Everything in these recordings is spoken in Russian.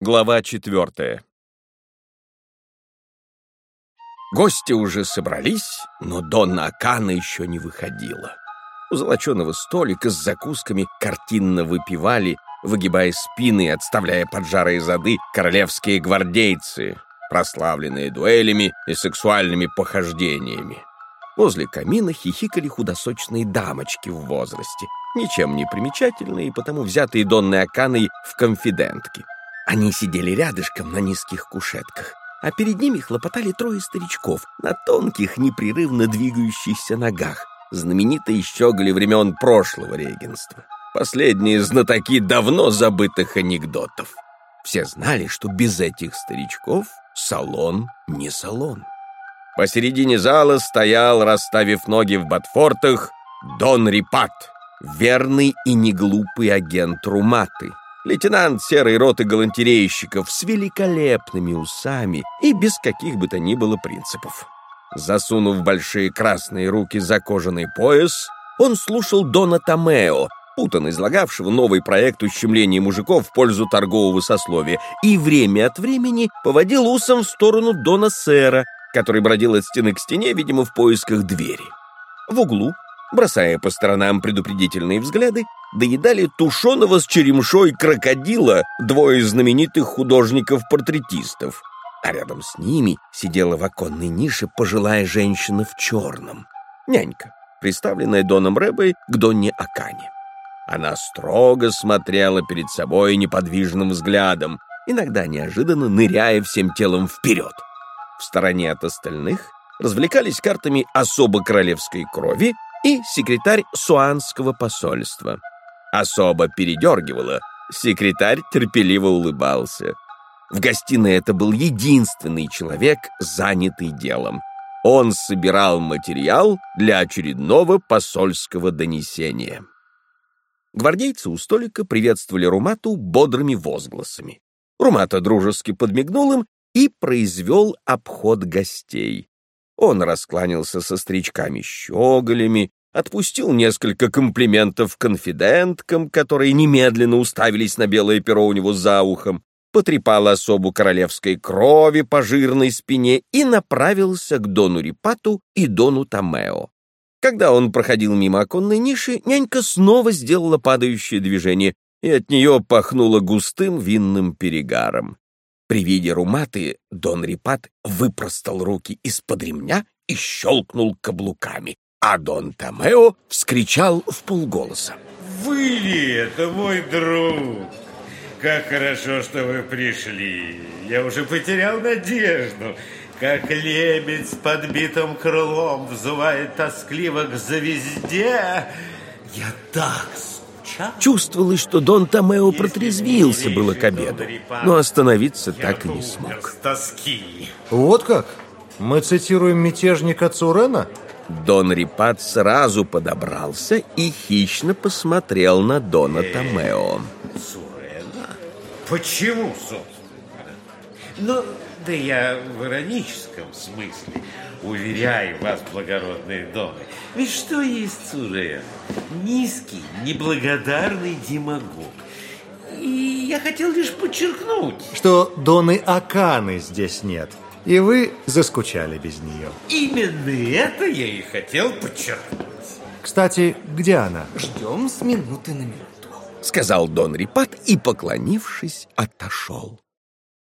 Глава четвертая. Гости уже собрались, но Донна Акана еще не выходила. У золоченого столика с закусками картинно выпивали, выгибая спины и отставляя поджарые зады королевские гвардейцы, прославленные дуэлями и сексуальными похождениями. Возле камина хихикали худосочные дамочки в возрасте, ничем не примечательные потому взятые Донной Аканой в конфидентки. Они сидели рядышком на низких кушетках, а перед ними хлопотали трое старичков на тонких, непрерывно двигающихся ногах, знаменитые щеголи времен прошлого регенства. Последние знатоки давно забытых анекдотов. Все знали, что без этих старичков салон не салон. Посередине зала стоял, расставив ноги в ботфортах, Дон Рипат, верный и неглупый агент Руматы, Лейтенант серой роты галантерейщиков с великолепными усами и без каких бы то ни было принципов. Засунув большие красные руки за кожаный пояс, он слушал Дона Томео, путано излагавшего новый проект ущемления мужиков в пользу торгового сословия, и время от времени поводил усом в сторону Дона Сэра, который бродил от стены к стене, видимо, в поисках двери. В углу бросая по сторонам предупредительные взгляды, доедали тушеного с черемшой крокодила двое знаменитых художников-портретистов, а рядом с ними сидела в оконной нише пожилая женщина в черном, нянька, представленная Доном Рэбой к Донне Акане. Она строго смотрела перед собой неподвижным взглядом, иногда неожиданно ныряя всем телом вперед. В стороне от остальных развлекались картами особо королевской крови и секретарь Суанского посольства. Особо передергивало, секретарь терпеливо улыбался. В гостиной это был единственный человек, занятый делом. Он собирал материал для очередного посольского донесения. Гвардейцы у столика приветствовали Румату бодрыми возгласами. Румата дружески подмигнул им и произвел обход гостей. Он раскланялся со старичками-щеголями, отпустил несколько комплиментов конфиденткам, которые немедленно уставились на белое перо у него за ухом, потрепал особу королевской крови по жирной спине и направился к Дону Рипату и Дону Томео. Когда он проходил мимо оконной ниши, нянька снова сделала падающее движение, и от нее пахнуло густым винным перегаром. При виде руматы Дон Рипат выпростал руки из-под ремня и щелкнул каблуками, а Дон Томео вскричал в полголоса. «Вы ли это, мой друг? Как хорошо, что вы пришли. Я уже потерял надежду. Как лебедь с подбитым крылом взывает тоскливо к звезде. Я так Чувствовалось, что Дон Томео протрезвился было к обеду, но остановиться так и не смог. Вот как? Мы цитируем мятежника Цурена? Дон Рипат сразу подобрался и хищно посмотрел на Дона Томео. Цурена? Почему, собственно? Ну, да я в ироническом смысле. Уверяю вас, благородные домы, ведь что есть Цурен? Низкий, неблагодарный демагог. И я хотел лишь подчеркнуть... Что Доны Аканы здесь нет, и вы заскучали без нее. Именно это я и хотел подчеркнуть. Кстати, где она? Ждем с минуты на минуту. Сказал Дон Рипат и, поклонившись, отошел.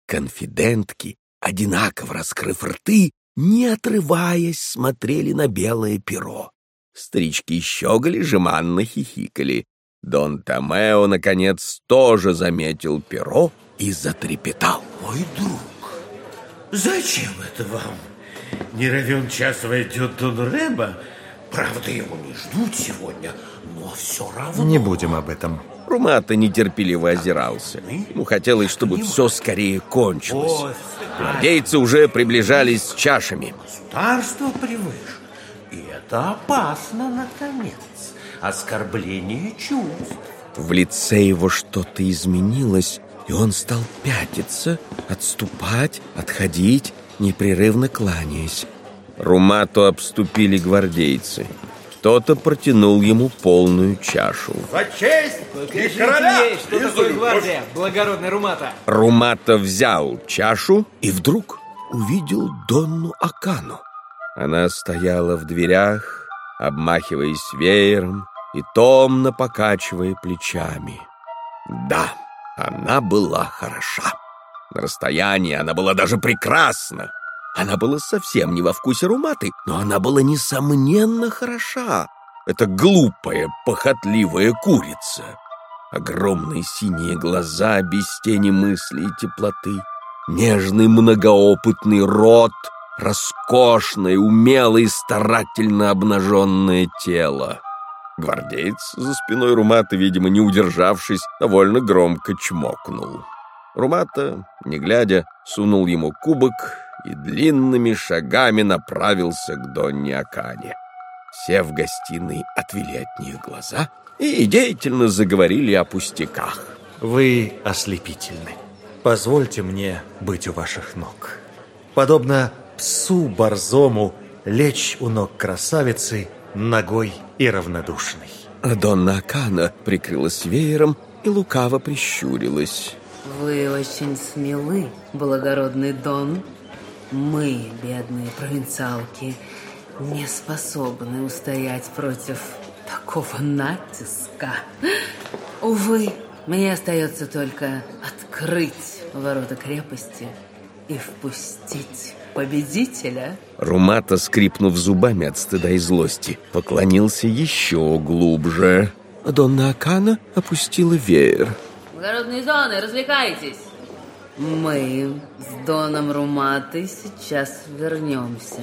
Конфидентки, одинаково раскрыв рты, не отрываясь, смотрели на белое перо. Старички щеголи, жеманно хихикали. Дон Томео, наконец, тоже заметил перо и затрепетал. «Мой друг, зачем это вам? Не равен час войдет Дон Рэба. Правда, его не ждут сегодня, но все равно...» Не будем об этом. Румата нетерпеливо озирался. Ему хотелось, чтобы все скорее кончилось. Гвардейцы уже приближались с чашами. Государство превыше. И это опасно, наконец. Оскорбление чувств. В лице его что-то изменилось, и он стал пятиться, отступать, отходить, непрерывно кланяясь. Румату обступили гвардейцы. Кто-то протянул ему полную чашу. За честь и короля! ей, что такое гвардия, благородный Румата. Румата взял чашу и вдруг увидел Донну Акану. Она стояла в дверях, обмахиваясь веером и томно покачивая плечами. Да, она была хороша. На расстоянии она была даже прекрасна. Она была совсем не во вкусе Руматы, но она была несомненно хороша. Это глупая, похотливая курица. Огромные синие глаза без тени мысли и теплоты. Нежный многоопытный рот, роскошное, умелое и старательно обнаженное тело. Гвардеец за спиной Румата, видимо, не удержавшись, довольно громко чмокнул. Румата, не глядя, сунул ему кубок и длинными шагами направился к Донне Акане. Все в гостиной отвели от них глаза и деятельно заговорили о пустяках. Вы ослепительны. Позвольте мне быть у ваших ног. Подобно псу борзому лечь у ног красавицы ногой и равнодушной. А Донна Акана прикрылась веером и лукаво прищурилась. Вы очень смелы, благородный Дон. Мы, бедные провинциалки, не способны устоять против такого натиска. Увы, мне остается только открыть ворота крепости и впустить победителя. Румата, скрипнув зубами от стыда и злости, поклонился еще глубже. Донна Акана опустила веер. Благородные Доны, развлекайтесь. Мы с Доном Руматой сейчас вернемся.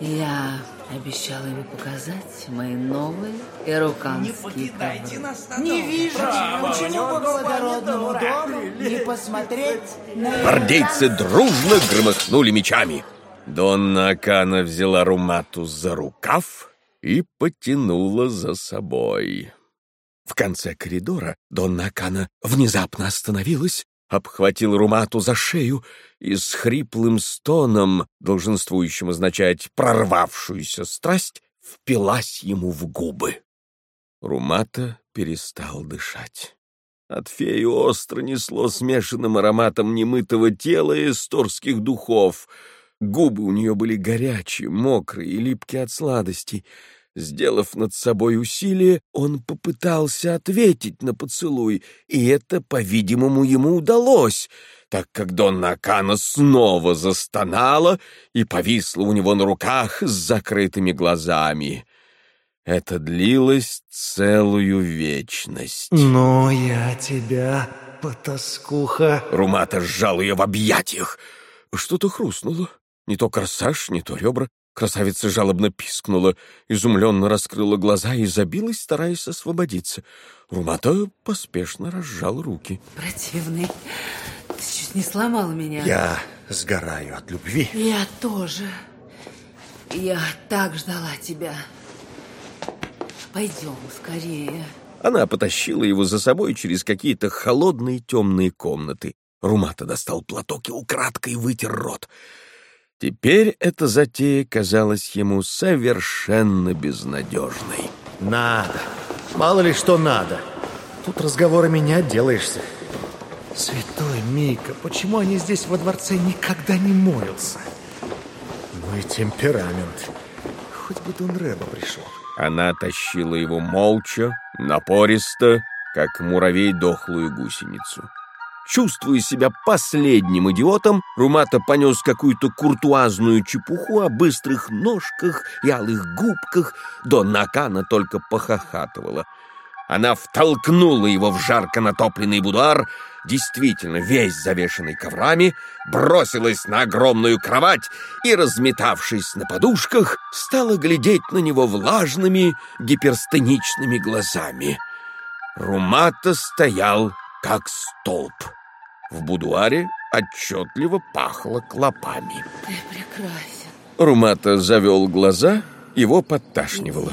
Я обещала ему показать мои новые ируканские ковры. Не вижу, почему бы благородному Дону не посмотреть на... Гвардейцы дружно громыхнули мечами. Донна Акана взяла Румату за рукав и потянула за собой. В конце коридора Донна Акана внезапно остановилась, обхватила Румату за шею и с хриплым стоном, долженствующим означать прорвавшуюся страсть, впилась ему в губы. Румата перестал дышать. От феи остро несло смешанным ароматом немытого тела и эсторских духов. Губы у нее были горячие, мокрые и липкие от сладостей. Сделав над собой усилие, он попытался ответить на поцелуй, и это, по-видимому, ему удалось, так как Донна Акана снова застонала и повисла у него на руках с закрытыми глазами. Это длилось целую вечность. Но я тебя, потаскуха... Румата сжал ее в объятиях. Что-то хрустнуло. Не то корсаж, не то ребра. Красавица жалобно пискнула, изумленно раскрыла глаза и забилась, стараясь освободиться. Румата поспешно разжал руки. Противный. Ты чуть не сломал меня. Я сгораю от любви. Я тоже. Я так ждала тебя. Пойдем скорее. Она потащила его за собой через какие-то холодные темные комнаты. Румата достал платок и украдкой вытер рот. Теперь эта затея казалась ему совершенно безнадежной. Надо. Мало ли что надо. Тут разговорами не отделаешься. Святой Мика, почему они здесь во дворце никогда не моются? Ну и темперамент. Хоть бы Дон Рэба пришел. Она тащила его молча, напористо, как муравей дохлую гусеницу. Чувствуя себя последним идиотом, Румата понес какую-то куртуазную чепуху о быстрых ножках и алых губках. Донна Акана только похохатывала. Она втолкнула его в жарко натопленный будуар, действительно весь завешенный коврами, бросилась на огромную кровать и, разметавшись на подушках, стала глядеть на него влажными гиперстеничными глазами. Румата стоял как столб. В будуаре отчетливо пахло клопами. Ты прекрасен. Румата завел глаза, его подташнивало.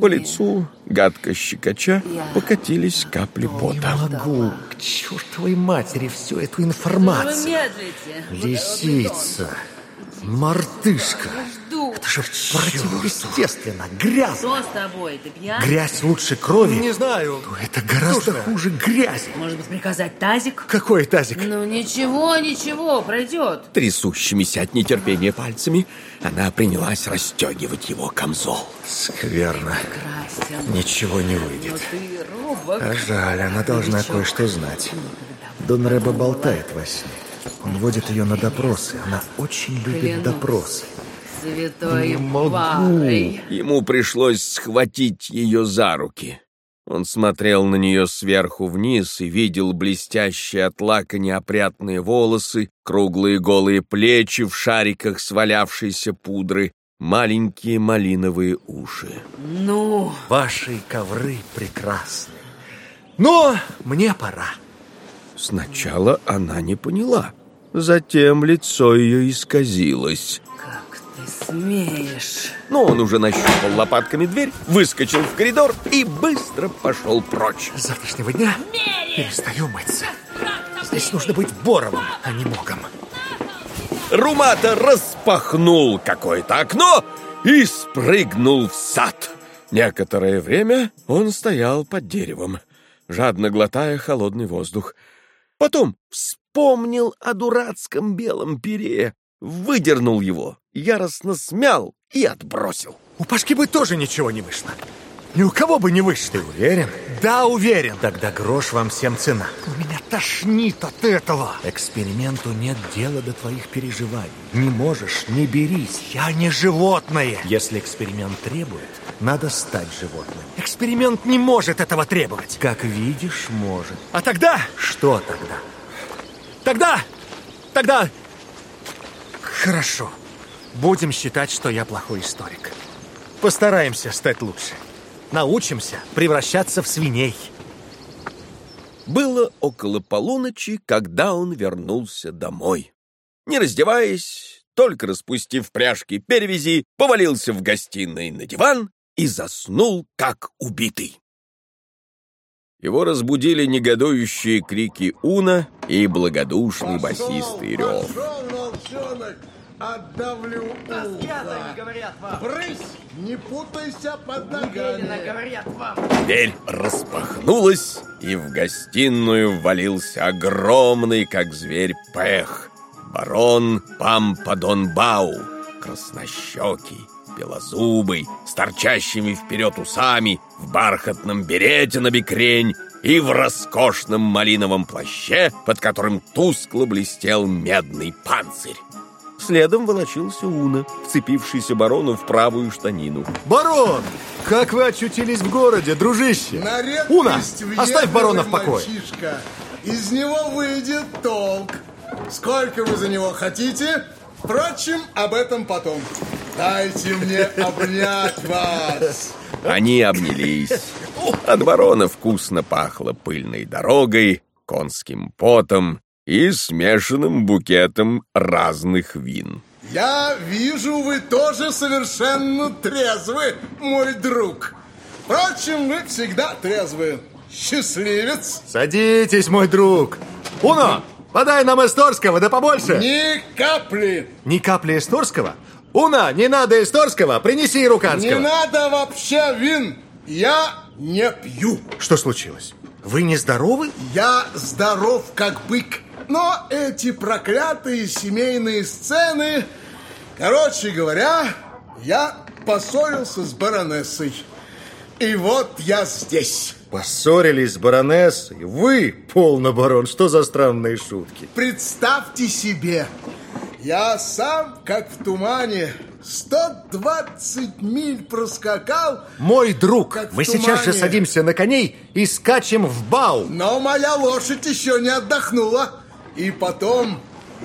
По лицу, гадко щекоча, покатились капли пота. Могу к чертовой матери всю эту Вы информацию. медлите. Лисица, мартышка. Жду. Это же противоестественно, грязно. Что с тобой? Ты пьян? Грязь лучше крови. Не знаю. Но это гораздо Слушай, хуже грязи. Может быть, приказать тазик? Какой тазик? Ну ничего, ничего, пройдет. Трясущимися от нетерпения пальцами она принялась расстегивать его камзол. Скверно. Красен. Ничего не Но выйдет. ты робок. А жаль, она должна кое-что знать. Дон Рэба болтает во сне. Он водит ее на допросы. Она очень любит Клянусь. допросы. Святой Не могу. Павой. Ему пришлось схватить ее за руки. Он смотрел на нее сверху вниз и видел блестящие от лака неопрятные волосы, круглые голые плечи в шариках свалявшейся пудры, маленькие малиновые уши. Ну, Ваши ковры прекрасны. Но мне пора. Сначала она не поняла. Затем лицо ее исказилось. как ты смеешь? Но он уже нащупал лопатками дверь, выскочил в коридор и быстро пошел прочь. С завтрашнего дня перестаю мыться. Здесь нужно быть Боровым, а не Могом. Румата распахнул какое-то окно и спрыгнул в сад. Некоторое время он стоял под деревом, жадно глотая холодный воздух. Потом вспомнил о дурацком белом пере, выдернул его, яростно смял и отбросил. У Пашки бы тоже ничего не вышло. Ни у кого бы не вышло. Ты уверен? Да, уверен. Тогда грош вам всем цена. Меня тошнит от этого. Эксперименту нет дела до твоих переживаний. Не можешь, не берись. Я не животное. Если эксперимент требует, надо стать животным. Эксперимент не может этого требовать. Как видишь, может. А тогда? Что тогда? Тогда! Тогда... Хорошо. Будем считать, что я плохой историк. Постараемся стать лучше. Научимся превращаться в свиней. Было около полуночи, когда он вернулся домой. Не раздеваясь, только распустив пряжки перевязи, повалился в гостиной на диван и заснул, как убитый. Его разбудили негодующие крики Уна и благодушный басистый рев. Пошел, волчонок, отдавлю ухо. говорят вам. Брысь, не путайся под ногами. говорят вам. Дверь распахнулась, и в гостиную ввалился огромный, как зверь, пех. Барон Пампадонбау, краснощекий, белозубый, с торчащими вперед усами, в бархатном берете на бекрень и в роскошном малиновом плаще, под которым тускло блестел медный панцирь. Следом волочился Уна, вцепившийся барону в правую штанину. Барон! Как вы очутились в городе, дружище? Уна, оставь барона в покое. мальчишка. Из него выйдет толк. Сколько вы за него хотите? Впрочем, об этом потом. Дайте мне обнять вас. Они обнялись. От барона вкусно пахло пыльной дорогой, конским потом и смешанным букетом разных вин. Я вижу, вы тоже совершенно трезвы, мой друг. Впрочем, вы всегда трезвы. Счастливец. Садитесь, мой друг. Уно, подай нам эсторского, да побольше. Ни капли. Ни капли эсторского? Уна, не надо эсторского, принеси ируканского. Не надо вообще вин. Я не пью. Что случилось? Вы не здоровы? Я здоров, как бык. Но эти проклятые семейные сцены... Короче говоря, я поссорился с баронессой. И вот я здесь. Поссорились с баронессой? Вы, полно, барон, что за странные шутки? Представьте себе, я сам, как в тумане, 120 миль проскакал, Мой друг, мы сейчас же садимся на коней и скачем в бау. но моя лошадь еще не отдохнула. И потом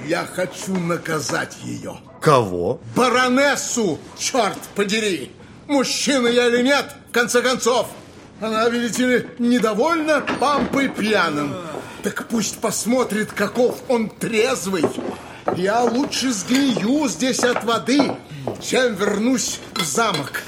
я хочу наказать ее. Кого? Баронессу, черт подери! Мужчина я или нет, в конце концов? Она, видите ли, недовольна пампой пьяным. Так пусть посмотрит, каков он трезвый. Я лучше сгнию здесь от воды, чем вернусь в замок.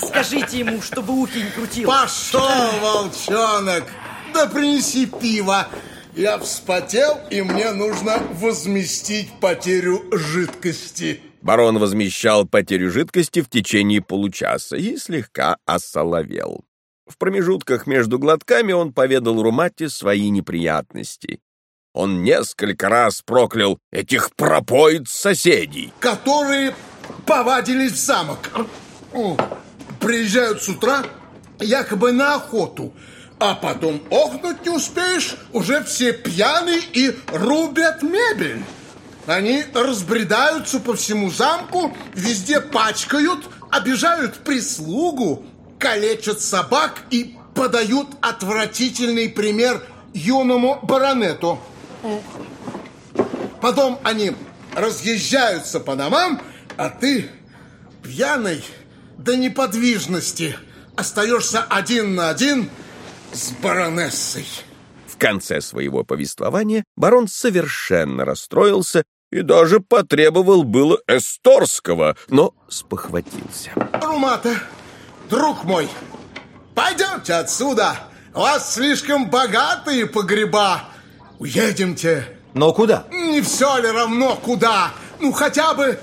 Скажите ему, чтобы ухи не крутил. Пошел, волчонок! Да принеси пиво. Я вспотел, и мне нужно возместить потерю жидкости. Барон возмещал потерю жидкости в течение получаса и слегка осоловел. В промежутках между глотками он поведал Румате свои неприятности. Он несколько раз проклял этих пропоиц соседей. Которые повадились в замок. Приезжают с утра, якобы на охоту, а потом охнуть не успеешь, уже все пьяны и рубят мебель. Они разбредаются по всему замку, везде пачкают, обижают прислугу, калечат собак и подают отвратительный пример юному баронету. Потом они разъезжаются по домам, а ты пьяный до неподвижности остаешься один на один с баронессой. В конце своего повествования барон совершенно расстроился и даже потребовал было эсторского, но спохватился. Румата, друг мой, пойдемте отсюда. У вас слишком богатые погреба. Уедемте. Но куда? Не все ли равно куда? Ну, хотя бы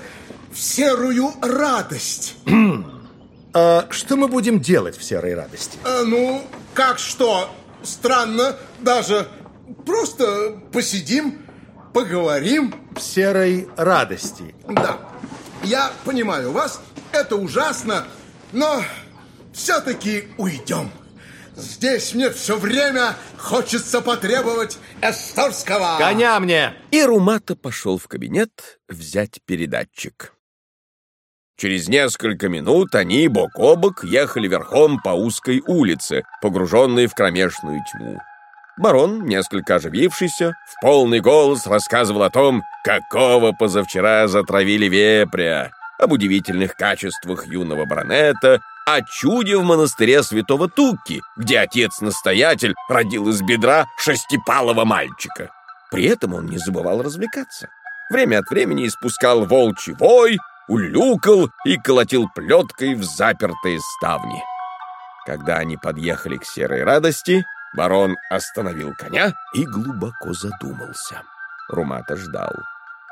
в серую радость. А что мы будем делать в серой радости? А, ну, как что? Странно, даже просто посидим, поговорим. В серой радости. Да, я понимаю вас, это ужасно, но все-таки уйдем. Здесь мне все время хочется потребовать эсторского. Коня мне! И Румата пошел в кабинет взять передатчик. Через несколько минут они бок о бок ехали верхом по узкой улице, погруженной в кромешную тьму. Барон, несколько оживившийся, в полный голос рассказывал о том, какого позавчера затравили вепря, об удивительных качествах юного баронета, о чуде в монастыре святого Тукки, где отец-настоятель родил из бедра шестипалого мальчика. При этом он не забывал развлекаться. Время от времени испускал волчий вой, улюкал и колотил плеткой в запертые ставни. Когда они подъехали к серой радости, барон остановил коня и глубоко задумался. Румата ждал.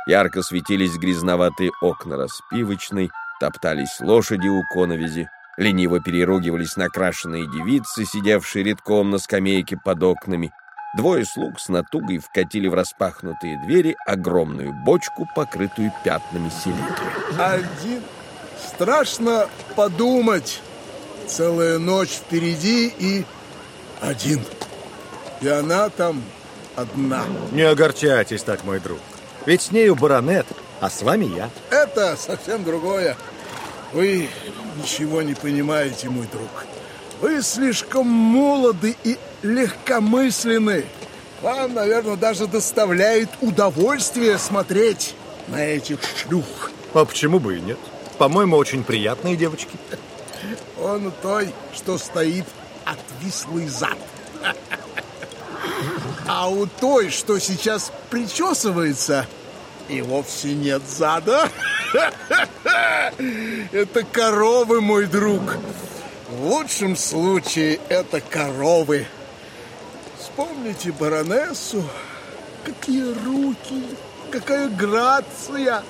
Ярко светились грязноватые окна распивочной, топтались лошади у коновизи, лениво переругивались накрашенные девицы, сидевшие редком на скамейке под окнами, Двое слуг с натугой вкатили в распахнутые двери огромную бочку, покрытую пятнами селитры. Один. Страшно подумать. Целая ночь впереди и один. И она там одна. Не огорчайтесь так, мой друг. Ведь с нею баронет, а с вами я. Это совсем другое. Вы ничего не понимаете, мой друг. Вы слишком молоды и легкомысленны. Вам, наверное, даже доставляет удовольствие смотреть на этих шлюх. А почему бы и нет? По-моему, очень приятные девочки. Он у той, что стоит отвислый зад. А у той, что сейчас причесывается, и вовсе нет зада. Это коровы, мой друг. В лучшем случае это коровы. Вспомните баронессу. Какие руки, какая грация,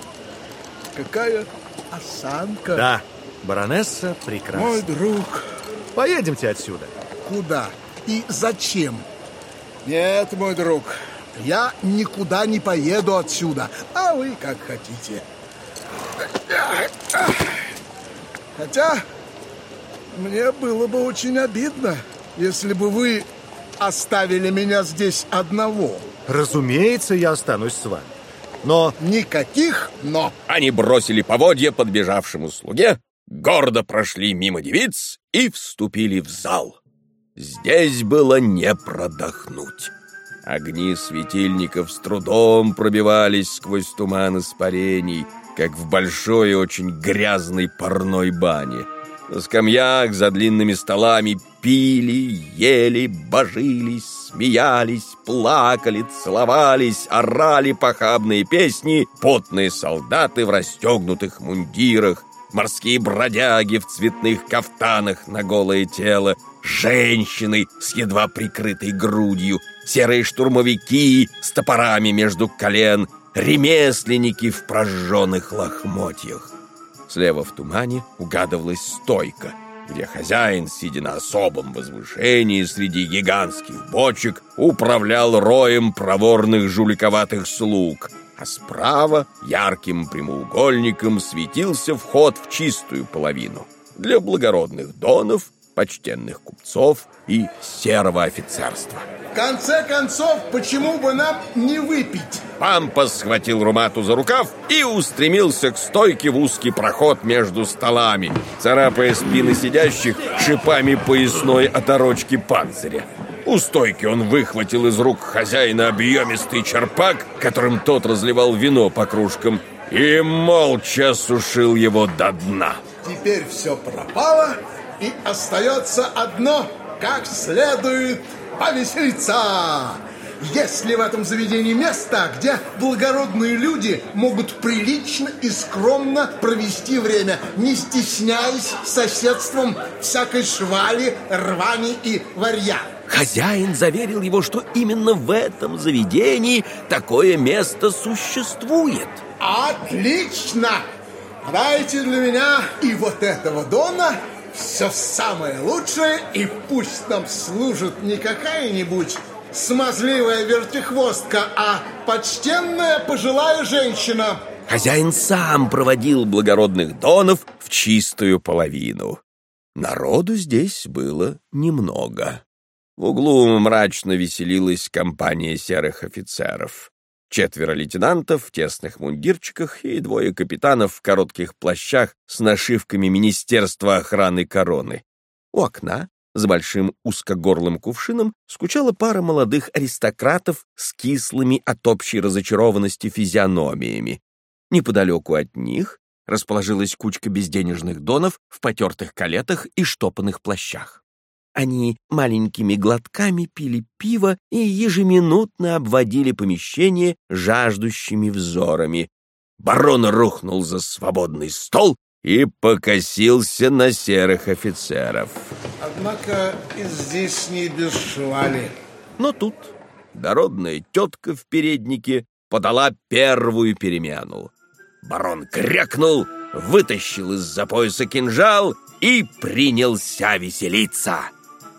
какая осанка. Да, баронесса прекрасна. Мой друг. Поедемте отсюда. Куда и зачем? Нет, мой друг, я никуда не поеду отсюда, а вы как хотите. Хотя мне было бы очень обидно, если бы вы оставили меня здесь одного. Разумеется, я останусь с вами. Но... Никаких «но». Они бросили поводья подбежавшему слуге, гордо прошли мимо девиц и вступили в зал. Здесь было не продохнуть. Огни светильников с трудом пробивались сквозь туман испарений, как в большой и очень грязной парной бане. На скамьях за длинными столами пили, ели, божились, смеялись, плакали, целовались, орали похабные песни потные солдаты в расстегнутых мундирах, морские бродяги в цветных кафтанах на голое тело, женщины с едва прикрытой грудью, серые штурмовики с топорами между колен, ремесленники в прожженных лохмотьях. Слева в тумане угадывалась стойка, где хозяин, сидя на особом возвышении среди гигантских бочек, управлял роем проворных жуликоватых слуг, а справа ярким прямоугольником светился вход в чистую половину для благородных донов, почтенных купцов и серого офицерства. В конце концов, почему бы нам не выпить? Пампас схватил Румату за рукав и устремился к стойке в узкий проход между столами, царапая спины сидящих шипами поясной оторочки панциря. У стойки он выхватил из рук хозяина объемистый черпак, которым тот разливал вино по кружкам, и молча сушил его до дна. Теперь все пропало, и остается одно, как следует повеселиться. Есть ли в этом заведении место, где благородные люди могут прилично и скромно провести время, не стесняясь соседством всякой швали, рвани и варья? Хозяин заверил его, что именно в этом заведении такое место существует. Отлично! Дайте для меня и вот этого Дона все самое лучшее, и пусть нам служит не какая-нибудь смазливая вертихвостка, а почтенная пожилая женщина. Хозяин сам проводил благородных донов в чистую половину. Народу здесь было немного. В углу мрачно веселилась компания серых офицеров. Четверо лейтенантов в тесных мундирчиках и двое капитанов в коротких плащах с нашивками Министерства охраны короны. У окна с большим узкогорлым кувшином скучала пара молодых аристократов с кислыми от общей разочарованности физиономиями. Неподалеку от них расположилась кучка безденежных донов в потертых калетах и штопанных плащах. Они маленькими глотками пили пиво и ежеминутно обводили помещение жаждущими взорами. Барон рухнул за свободный стол и покосился на серых офицеров. Однако и здесь не без швали. Но тут дородная тетка в переднике подала первую перемену. Барон крякнул, вытащил из-за пояса кинжал и принялся веселиться.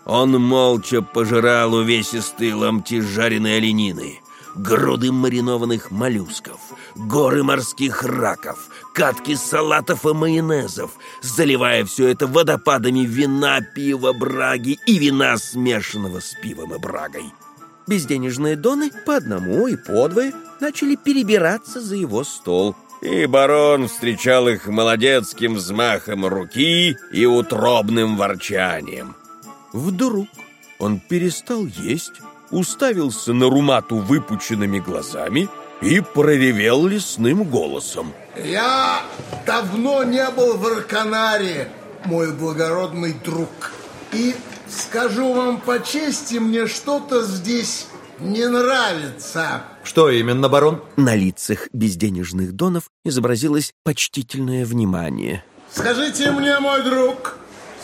Он молча пожирал увесистые ломти жареной оленины, груды маринованных моллюсков, горы морских раков, катки салатов и майонезов, заливая все это водопадами вина, пива, браги и вина, смешанного с пивом и брагой. Безденежные доны по одному и по двое начали перебираться за его стол, и барон встречал их молодецким взмахом руки и утробным ворчанием. Вдруг он перестал есть, уставился на Румату выпученными глазами и проревел лесным голосом. Я давно не был в Арканаре, мой благородный друг. И скажу вам по чести, мне что-то здесь не нравится. Что именно, барон? На лицах безденежных донов изобразилось почтительное внимание. Скажите мне, мой друг,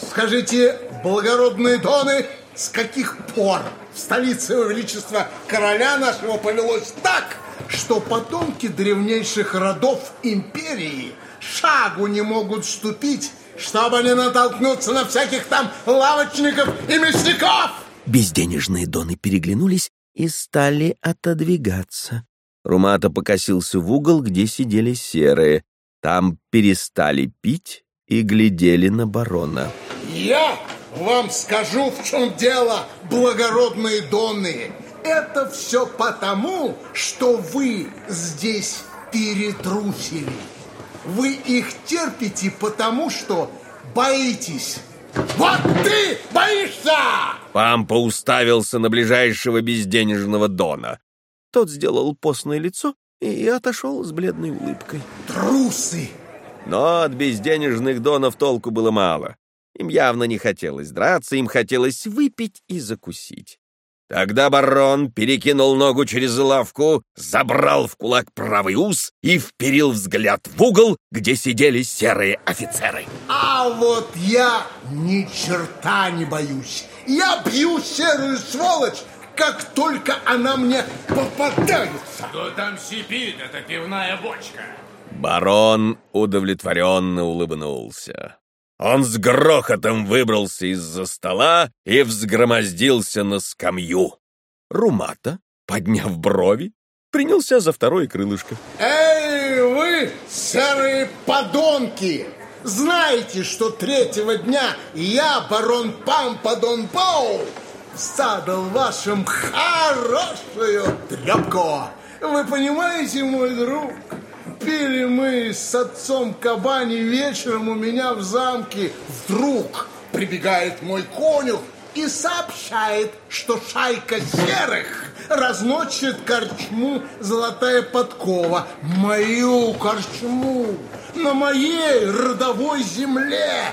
скажите, благородные доны, с каких пор в столице Его Величества короля нашего повелось так, что потомки древнейших родов империи шагу не могут ступить, чтобы не натолкнуться на всяких там лавочников и мясников? Безденежные доны переглянулись и стали отодвигаться. Румата покосился в угол, где сидели серые. Там перестали пить и глядели на барона. Я вам скажу, в чем дело, благородные доны. Это все потому, что вы здесь перетрусили. Вы их терпите потому, что боитесь. Вот ты боишься! Пампа уставился на ближайшего безденежного Дона. Тот сделал постное лицо и отошел с бледной улыбкой. Трусы! Но от безденежных Донов толку было мало. Им явно не хотелось драться, им хотелось выпить и закусить. Тогда барон перекинул ногу через лавку, забрал в кулак правый ус и вперил взгляд в угол, где сидели серые офицеры. А вот я ни черта не боюсь. Я бью серую сволочь, как только она мне попадается. Кто там сипит? Это пивная бочка. Барон удовлетворенно улыбнулся. Он с грохотом выбрался из-за стола и взгромоздился на скамью. Румата, подняв брови, принялся за второе крылышко. Эй, вы, серые подонки! Знаете, что третьего дня я, барон Пампадон Пау, задал вашим хорошую трепку. Вы понимаете, мой друг? Пили мы с отцом Кабани вечером у меня в замке. Вдруг прибегает мой конюх и сообщает, что шайка серых разносит корчму «Золотая подкова». Мою корчму на моей родовой земле.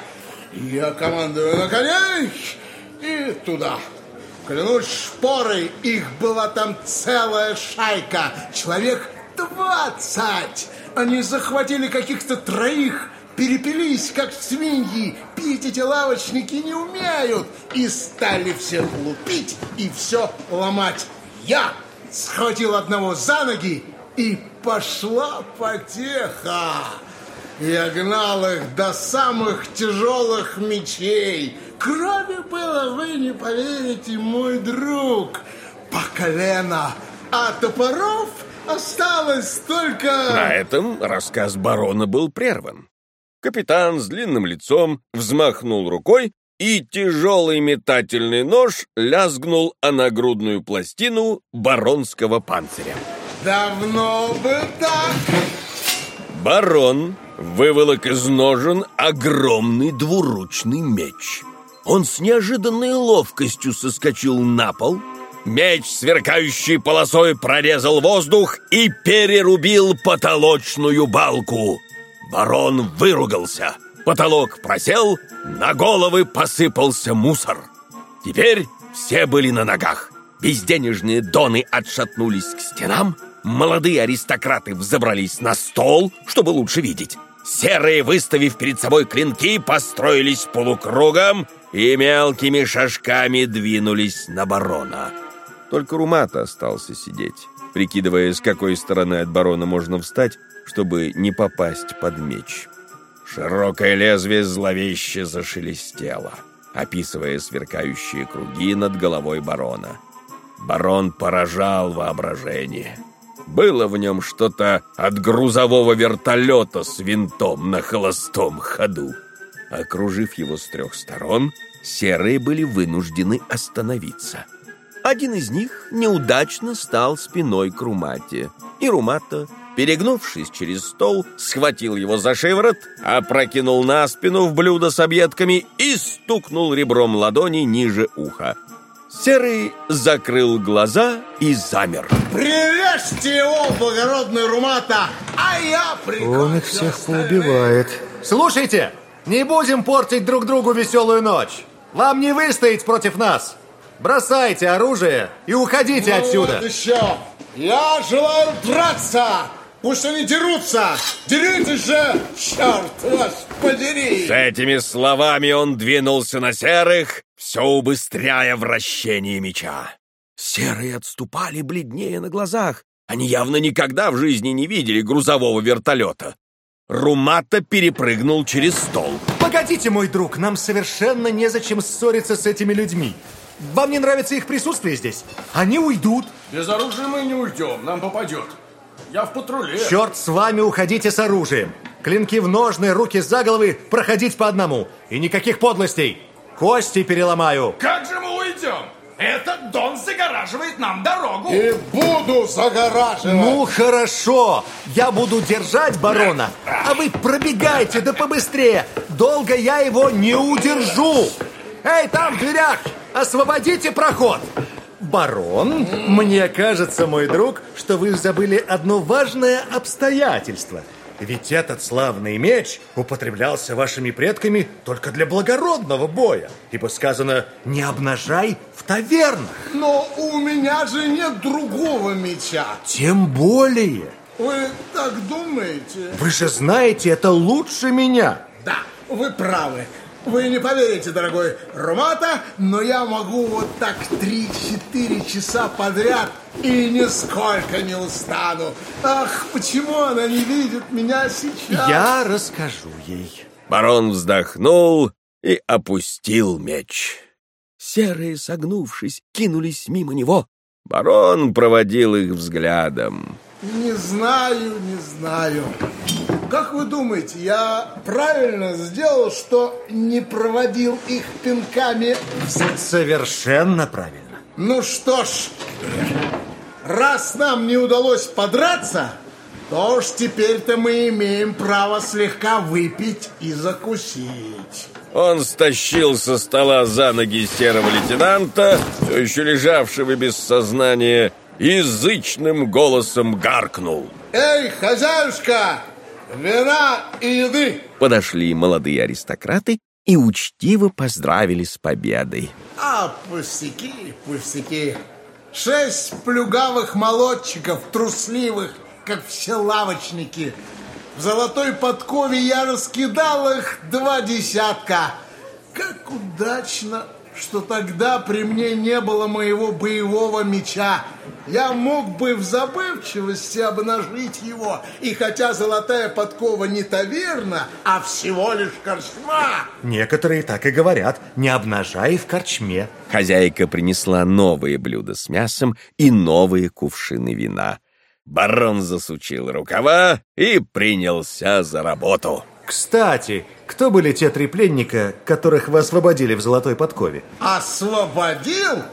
Я командую на коней и туда. Клянусь шпорой, их была там целая шайка. Человек двадцать. Они захватили каких-то троих, перепились, как свиньи. Пить эти лавочники не умеют. И стали всех лупить и все ломать. Я схватил одного за ноги и пошла потеха. Я гнал их до самых тяжелых мечей. Крови было, вы не поверите, мой друг, по колено. А топоров осталось только... На этом рассказ барона был прерван. Капитан с длинным лицом взмахнул рукой, и тяжелый метательный нож лязгнул о нагрудную пластину баронского панциря. Давно бы так. Барон выволок из ножен огромный двуручный меч. Он с неожиданной ловкостью соскочил на пол, меч, сверкающий полосой, прорезал воздух и перерубил потолочную балку. Барон выругался. Потолок просел, на головы посыпался мусор. Теперь все были на ногах. Безденежные доны отшатнулись к стенам, молодые аристократы взобрались на стол, чтобы лучше видеть. Серые, выставив перед собой клинки, построились полукругом и мелкими шажками двинулись на барона. Только Румата остался сидеть, прикидывая, с какой стороны от барона можно встать, чтобы не попасть под меч. Широкое лезвие зловеще зашелестело, описывая сверкающие круги над головой барона. Барон поражал воображение. Было в нем что-то от грузового вертолета с винтом на холостом ходу. Окружив его с трех сторон, серые были вынуждены остановиться. Один из них неудачно стал спиной к Румате, и Румата, перегнувшись через стол, схватил его за шиворот, опрокинул на спину в блюдо с объедками и стукнул ребром ладони ниже уха. Серый закрыл глаза и замер. Прирежьте его, благородный Румата, а я прикончу Он их всех остальных. поубивает. Слушайте, не будем портить друг другу веселую ночь. Вам не выстоять против нас. Бросайте оружие и уходите Ну отсюда. Вот еще. Я желаю драться. Пусть они дерутся. Деритесь же, черт вас подери. С этими словами он двинулся на серых, все убыстряя вращение меча. Серые отступали бледнее на глазах. Они явно никогда в жизни не видели грузового вертолета. Румата перепрыгнул через стол. Погодите, мой друг, нам совершенно незачем ссориться с этими людьми. Вам не нравится их присутствие здесь? Они уйдут. Без оружия мы не уйдем, нам попадет. Я в патруле. Черт с вами, уходите с оружием. Клинки в ножны, руки за головы, проходить по одному. И никаких подлостей. Кости переломаю. Как же мы уйдем? Этот Дон загораживает нам дорогу. И буду загораживать. Ну, хорошо. Я буду держать барона, а вы пробегайте, да побыстрее. Долго я его не удержу. Эй, там в дверях, освободите проход. Барон, мне кажется, мой друг, что вы забыли одно важное обстоятельство. Ведь этот славный меч употреблялся вашими предками только для благородного боя. Ибо сказано «не обнажай в тавернах». Но у меня же нет другого меча. Тем более... Вы так думаете? Вы же знаете, это лучше меня. Да, вы правы. Вы не поверите, дорогой Румата, но я могу вот так 3-4 часа подряд и нисколько не устану. Ах, почему она не видит меня сейчас? Я расскажу ей. Барон вздохнул и опустил меч. Серые, согнувшись, кинулись мимо него. Барон проводил их взглядом. Не знаю, не знаю. Как вы думаете, я правильно сделал, что не проводил их пинками? Совершенно правильно. Ну что ж, раз нам не удалось подраться, то уж теперь-то мы имеем право слегка выпить и закусить. Он стащил со стола за ноги серого лейтенанта, все еще лежавшего без сознания, язычным голосом гаркнул. Эй, хозяюшка, вина и еды! Подошли молодые аристократы и учтиво поздравили с победой. А, пустяки, пустяки. Шесть плюгавых молодчиков, трусливых, как все лавочники. В золотой подкове я раскидал их два десятка. Как удачно, что тогда при мне не было моего боевого меча. Я мог бы в забывчивости обнажить его. И хотя золотая подкова не таверна, а всего лишь корчма. Некоторые так и говорят, не обнажай в корчме. Хозяйка принесла новые блюда с мясом и новые кувшины вина. Барон засучил рукава и принялся за работу. Кстати, кто были те три пленника, которых вы освободили в золотой подкове? Освободил?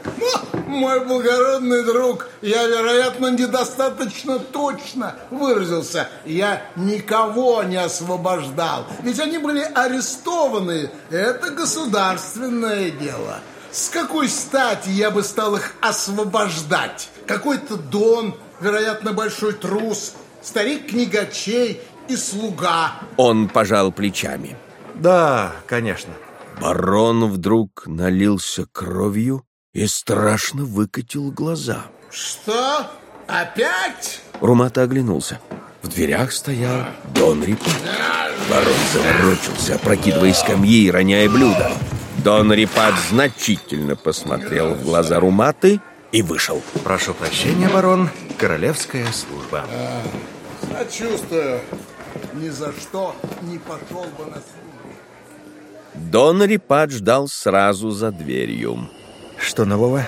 Мой благородный друг, я, вероятно, недостаточно точно выразился. Я никого не освобождал, ведь они были арестованы. Это государственное дело. С какой стати я бы стал их освобождать? Какой-то Дон, вероятно, большой трус, старик-книгачей и слуга. Он пожал плечами. Да, конечно. Барон вдруг налился кровью и страшно выкатил глаза. Что? Опять? Румата оглянулся. В дверях стоял Дон Рипат. Барон заворочился, опрокидывая скамьи и роняя блюда. Дон Рипат значительно посмотрел в глаза Руматы и вышел. Прошу прощения, барон. Королевская служба. Сочувствую. Ни за что не пошел бы на службу. Дон Рипат ждал сразу за дверью. Что нового?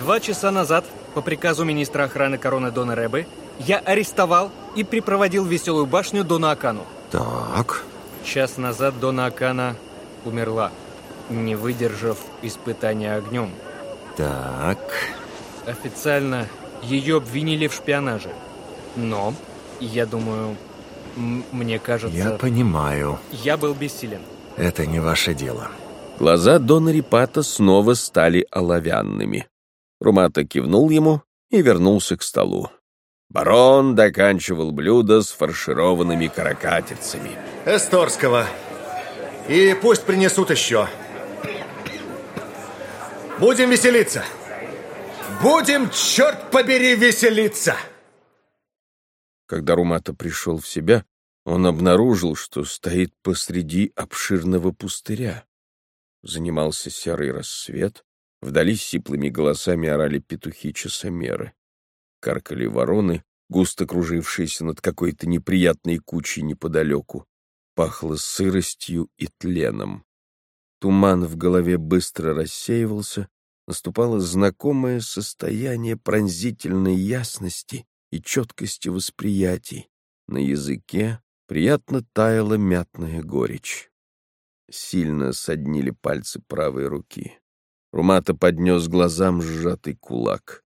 Два часа назад, по приказу министра охраны короны Дона Рэбы, я арестовал и припроводил в Веселую башню Дона Акану. Так. Час назад Дона Акана умерла, не выдержав испытания огнем. Так. Официально ее обвинили в шпионаже. Но, я думаю, мне кажется, Я понимаю. я был бессилен. Это не ваше дело. Глаза Дона Рипата снова стали оловянными. Румата кивнул ему и вернулся к столу. Барон доканчивал блюдо с фаршированными каракатицами. Эсторского. И пусть принесут еще. Будем веселиться. Будем, черт побери, веселиться. Когда Румата пришел в себя, он обнаружил, что стоит посреди обширного пустыря. Занимался серый рассвет, вдали сиплыми голосами орали петухи-часомеры. Каркали вороны, густо кружившиеся над какой-то неприятной кучей неподалеку. Пахло сыростью и тленом. Туман в голове быстро рассеивался, наступало знакомое состояние пронзительной ясности и четкости восприятий. На языке приятно таяла мятная горечь. Сильно соднили пальцы правой руки. Румата поднес глазам сжатый кулак.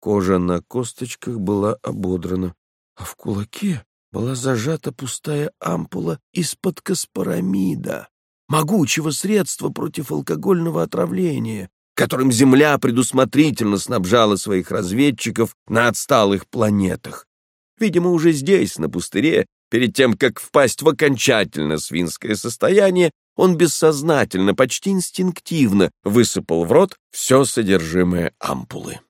Кожа на косточках была ободрана, а в кулаке была зажата пустая ампула из-под каспарамида, могучего средства против алкогольного отравления, которым Земля предусмотрительно снабжала своих разведчиков на отсталых планетах. Видимо, уже здесь, на пустыре, перед тем, как впасть в окончательно свинское состояние, он бессознательно, почти инстинктивно высыпал в рот все содержимое ампулы.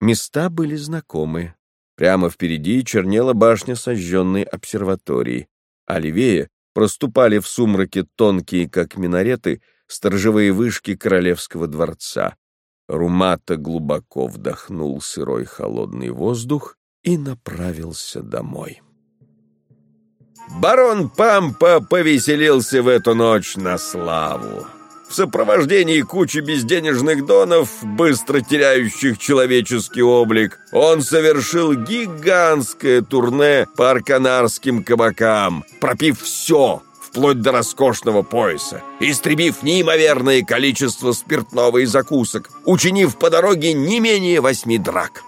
Места были знакомы. Прямо впереди чернела башня сожженной обсерватории, а левее проступали в сумраке тонкие, как минареты, сторожевые вышки королевского дворца. Румата глубоко вдохнул сырой холодный воздух и направился домой. Барон Пампа повеселился в эту ночь на славу. В сопровождении кучи безденежных донов, быстро теряющих человеческий облик, он совершил гигантское турне по арканарским кабакам, пропив все, вплоть до роскошного пояса, истребив неимоверное количество спиртного и закусок, учинив по дороге не менее восьми драк.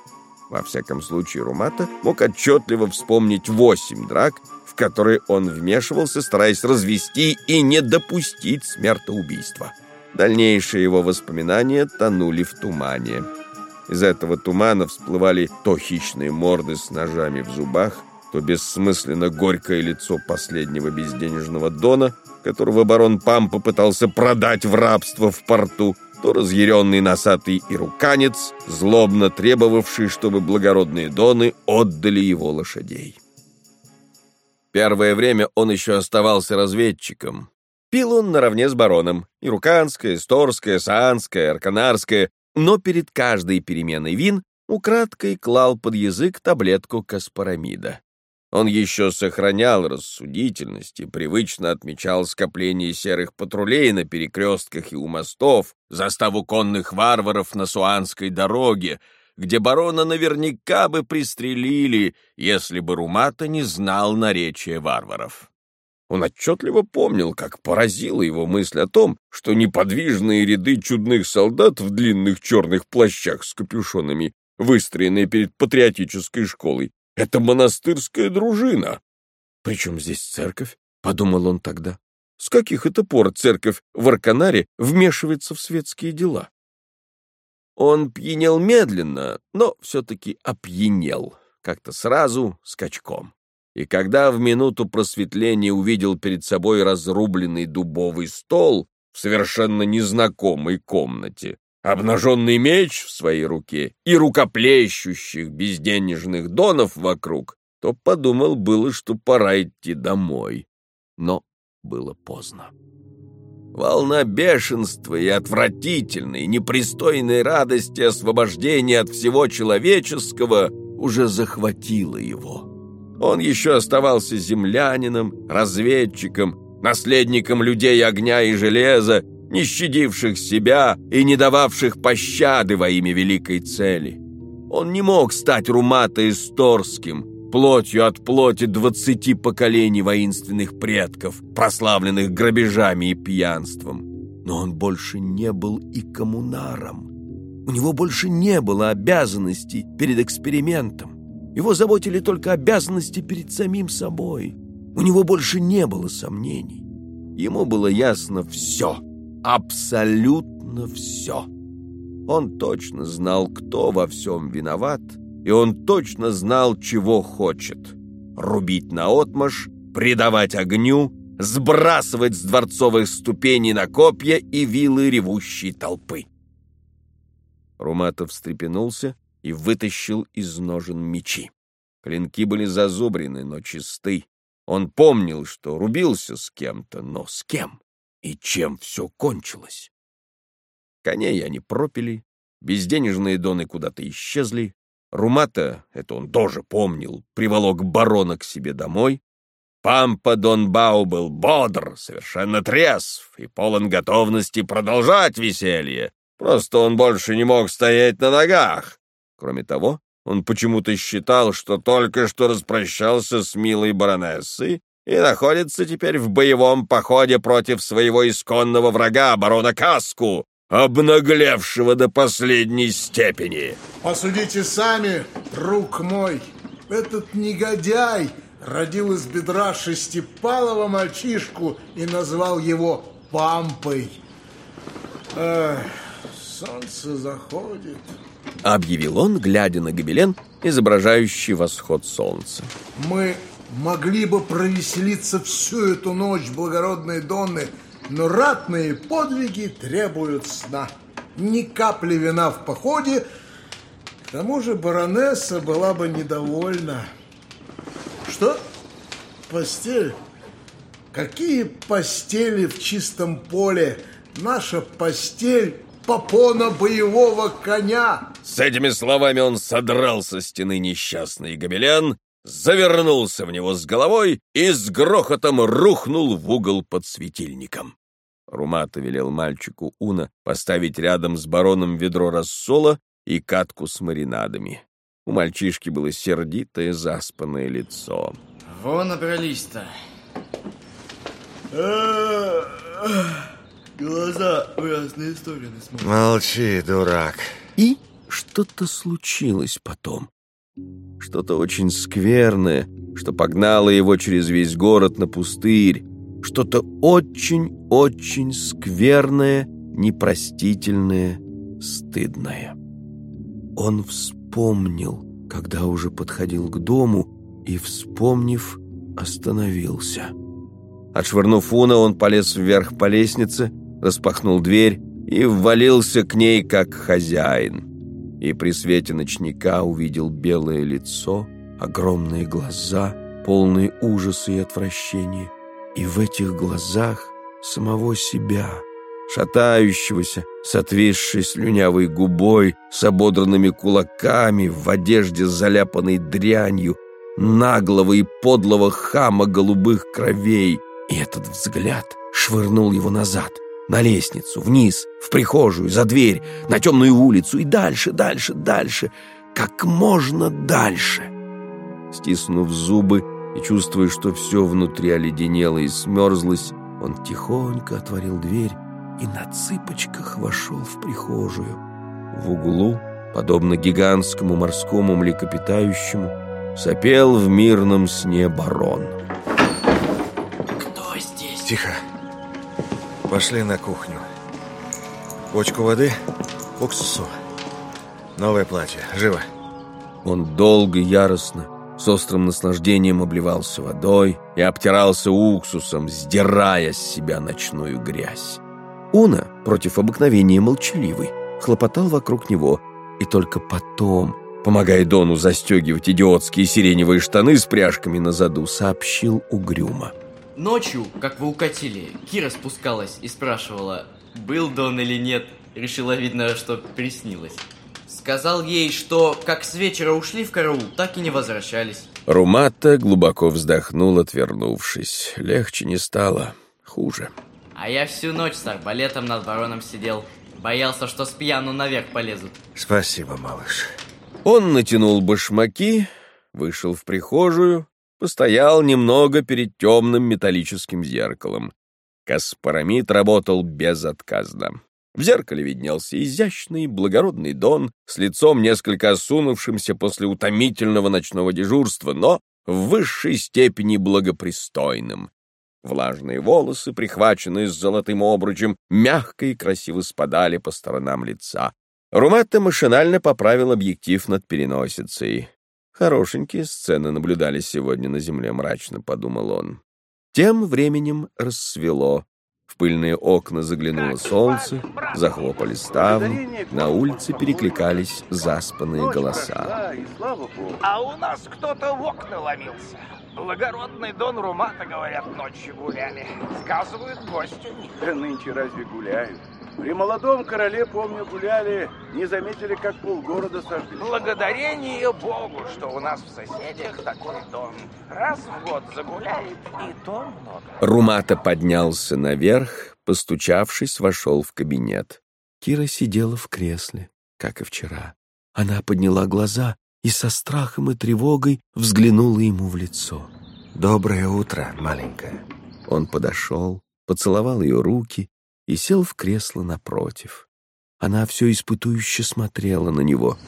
Во всяком случае, Румата мог отчетливо вспомнить восемь драк, в которые он вмешивался, стараясь развести и не допустить смертоубийства. Дальнейшие его воспоминания тонули в тумане. Из этого тумана всплывали то хищные морды с ножами в зубах, то бессмысленно горькое лицо последнего безденежного Дона, которого барон Пам попытался продать в рабство в порту, то разъяренный носатый ируканец, злобно требовавший, чтобы благородные Доны отдали его лошадей. Первое время он еще оставался разведчиком. Пил он наравне с бароном, ируканское, сторское, саанское, арканарское, но перед каждой переменой вин украдкой клал под язык таблетку каспарамида. Он еще сохранял рассудительность и привычно отмечал скопление серых патрулей на перекрестках и у мостов, заставу конных варваров на Суанской дороге, где барона наверняка бы пристрелили, если бы Румата не знал наречия варваров. Он отчетливо помнил, как поразила его мысль о том, что неподвижные ряды чудных солдат в длинных черных плащах с капюшонами, выстроенные перед патриотической школой, это монастырская дружина. Причем здесь церковь? Подумал он тогда. С каких это пор церковь в Арканаре вмешивается в светские дела? Он пьянел медленно, но все-таки опьянел, как-то сразу, скачком. И когда в минуту просветления увидел перед собой разрубленный дубовый стол в совершенно незнакомой комнате, обнаженный меч в своей руке и рукоплещущих безденежных донов вокруг, то подумал было, что пора идти домой. Но было поздно. Волна бешенства и отвратительной, непристойной радости освобождения от всего человеческого уже захватила его. Он еще оставался землянином, разведчиком, наследником людей огня и железа, не щадивших себя и не дававших пощады во имя великой цели. Он не мог стать Румата Исторским, плотью от плоти двадцати поколений воинственных предков, прославленных грабежами и пьянством. Но он больше не был и коммунаром. У него больше не было обязанностей перед экспериментом. Его заботили только обязанности перед самим собой. У него больше не было сомнений. Ему было ясно все — абсолютно все. Он точно знал, кто во всем виноват, и он точно знал, чего хочет. Рубить наотмашь, предавать огню, сбрасывать с дворцовых ступеней на копья и вилы ревущей толпы. Руматов встрепенулся и вытащил из ножен мечи. Клинки были зазубрены, но чисты. Он помнил, что рубился с кем-то, но с кем? И чем все кончилось? Коней они пропили, безденежные доны куда-то исчезли, Румата, это он тоже помнил, приволок барона к себе домой. Пампа Дон Бау был бодр, совершенно трезв и полон готовности продолжать веселье. Просто он больше не мог стоять на ногах. Кроме того, он почему-то считал, что только что распрощался с милой баронессой и находится теперь в боевом походе против своего исконного врага, барона Каску, обнаглевшего до последней степени. Посудите сами, друг мой, этот негодяй родил из бедра шестипалого мальчишку и назвал его Пампой. Эх, солнце заходит. Объявил он, глядя на гобелен, изображающий восход солнца. Мы могли бы провеселиться всю эту ночь, благородные Донны, но ратные подвиги требуют сна. Ни капли вина в походе, к тому же баронесса была бы недовольна. Что? Постель? Какие постели в чистом поле? Наша постель попона боевого коня. С этими словами он содрал со стены несчастный гобелен, завернулся в него с головой и с грохотом рухнул в угол под светильником. Румата велел мальчику Уна поставить рядом с бароном ведро рассола и катку с маринадами. У мальчишки было сердитое заспанное лицо. Вон набрались-то. Глаза в разные стороны смотрят. Молчи, дурак. И что-то случилось потом. Что-то очень скверное, что погнало его через весь город на пустырь. Что-то очень-очень скверное, непростительное, стыдное. Он вспомнил, когда уже подходил к дому, и, вспомнив, остановился. Отшвырнув Уна, он полез вверх по лестнице, распахнул дверь и ввалился к ней, как хозяин. И при свете ночника увидел белое лицо, огромные глаза, полные ужаса и отвращения. И в этих глазах самого себя, шатающегося, с отвисшей слюнявой губой, с ободранными кулаками, в одежде, заляпанной дрянью, наглого и подлого хама голубых кровей. И этот взгляд швырнул его назад, на лестницу, вниз, в прихожую, за дверь, на темную улицу и дальше, дальше, дальше, как можно дальше. Стиснув зубы и чувствуя, что все внутри оледенело и смерзлось, он тихонько отворил дверь и на цыпочках вошел в прихожую. В углу, подобно гигантскому морскому млекопитающему, сопел в мирном сне барон. Кто здесь? Тихо. Пошли на кухню. Бочку воды, уксусу. Новое платье. Живо. Он долго, яростно, с острым наслаждением обливался водой и обтирался уксусом, сдирая с себя ночную грязь. Уна, против обыкновения молчаливый, хлопотал вокруг него, и только потом, помогая Дону застегивать идиотские сиреневые штаны с пряжками на заду, сообщил угрюмо. Ночью, как вы укатили, Кира спускалась и спрашивала, был Дон или нет. Решила, видно, что приснилось. Сказал ей, что как с вечера ушли в караул, так и не возвращались. Румата глубоко вздохнул, отвернувшись. Легче не стало, хуже. А я всю ночь с арбалетом над бароном сидел. Боялся, что с пьяну наверх полезут. Спасибо, малыш. Он натянул башмаки, вышел в прихожую, постоял немного перед темным металлическим зеркалом. Каспарамид работал безотказно. В зеркале виднелся изящный, благородный Дон с лицом несколько осунувшимся после утомительного ночного дежурства, но в высшей степени благопристойным. Влажные волосы, прихваченные с золотым обручем, мягко и красиво спадали по сторонам лица. Руматта машинально поправил объектив над переносицей. Хорошенькие сцены наблюдались сегодня на земле, мрачно подумал он. Тем временем рассвело. В пыльные окна заглянуло солнце, захлопали ставни, на улице перекликались заспанные голоса. А у нас кто-то в окна ломился. Благородный Дон Румата, говорят, ночью гуляли. Сказывают, гости у них. Да нынче разве гуляют? При молодом короле, помню, гуляли, не заметили, как полгорода сожгли. Благодарение Богу, что у нас в соседях такой Дон. Раз в год загуляет, и то много. Румата поднялся наверх, постучавшись, вошел в кабинет. Кира сидела в кресле, как и вчера. Она подняла глаза и со страхом и тревогой взглянула ему в лицо. Доброе утро, маленькая. Он подошел, поцеловал ее руки и сел в кресло напротив. Она все испытующе смотрела на него.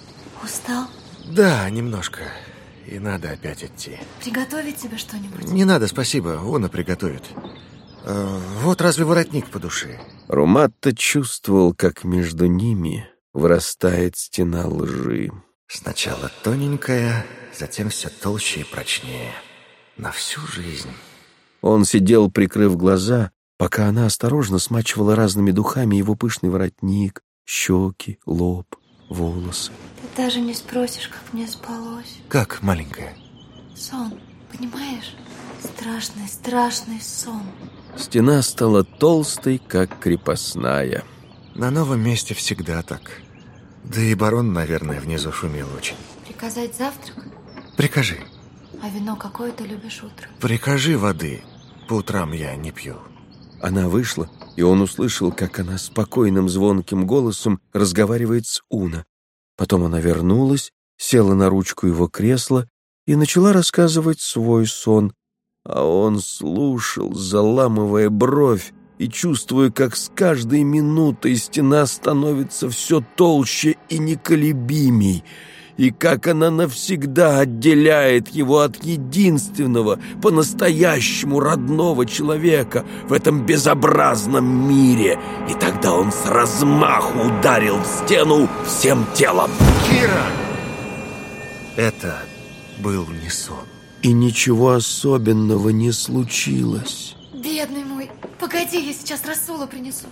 Устал? Да, немножко. И надо опять идти. Приготовить тебе что-нибудь? Не надо, спасибо. Она приготовит. Э, вот разве воротник по душе? Руматто чувствовал, как между ними вырастает стена лжи. Сначала тоненькая, затем все толще и прочнее. На всю жизнь. Он сидел, прикрыв глаза, пока она осторожно смачивала разными духами его пышный воротник, щеки, лоб, волосы. Ты даже не спросишь, как мне спалось. Как, маленькая? Сон, понимаешь? Страшный, страшный сон. Стена стала толстой, как крепостная. На новом месте всегда так. Да и барон, наверное, внизу шумел очень. Приказать завтрак? Прикажи. А вино какое ты любишь утром? Прикажи воды. По утрам я не пью. Она вышла, и он услышал, как она спокойным звонким голосом разговаривает с Уна. Потом она вернулась, села на ручку его кресла и начала рассказывать свой сон. А он слушал, заламывая бровь и чувствуя, как с каждой минутой стена становится все толще и неколебимей, и как она навсегда отделяет его от единственного, по-настоящему родного человека в этом безобразном мире. И тогда он с размаху ударил в стену всем телом. Кира! Это был не сон. И ничего особенного не случилось. Бедный мой. Погоди, я сейчас рассола принесу.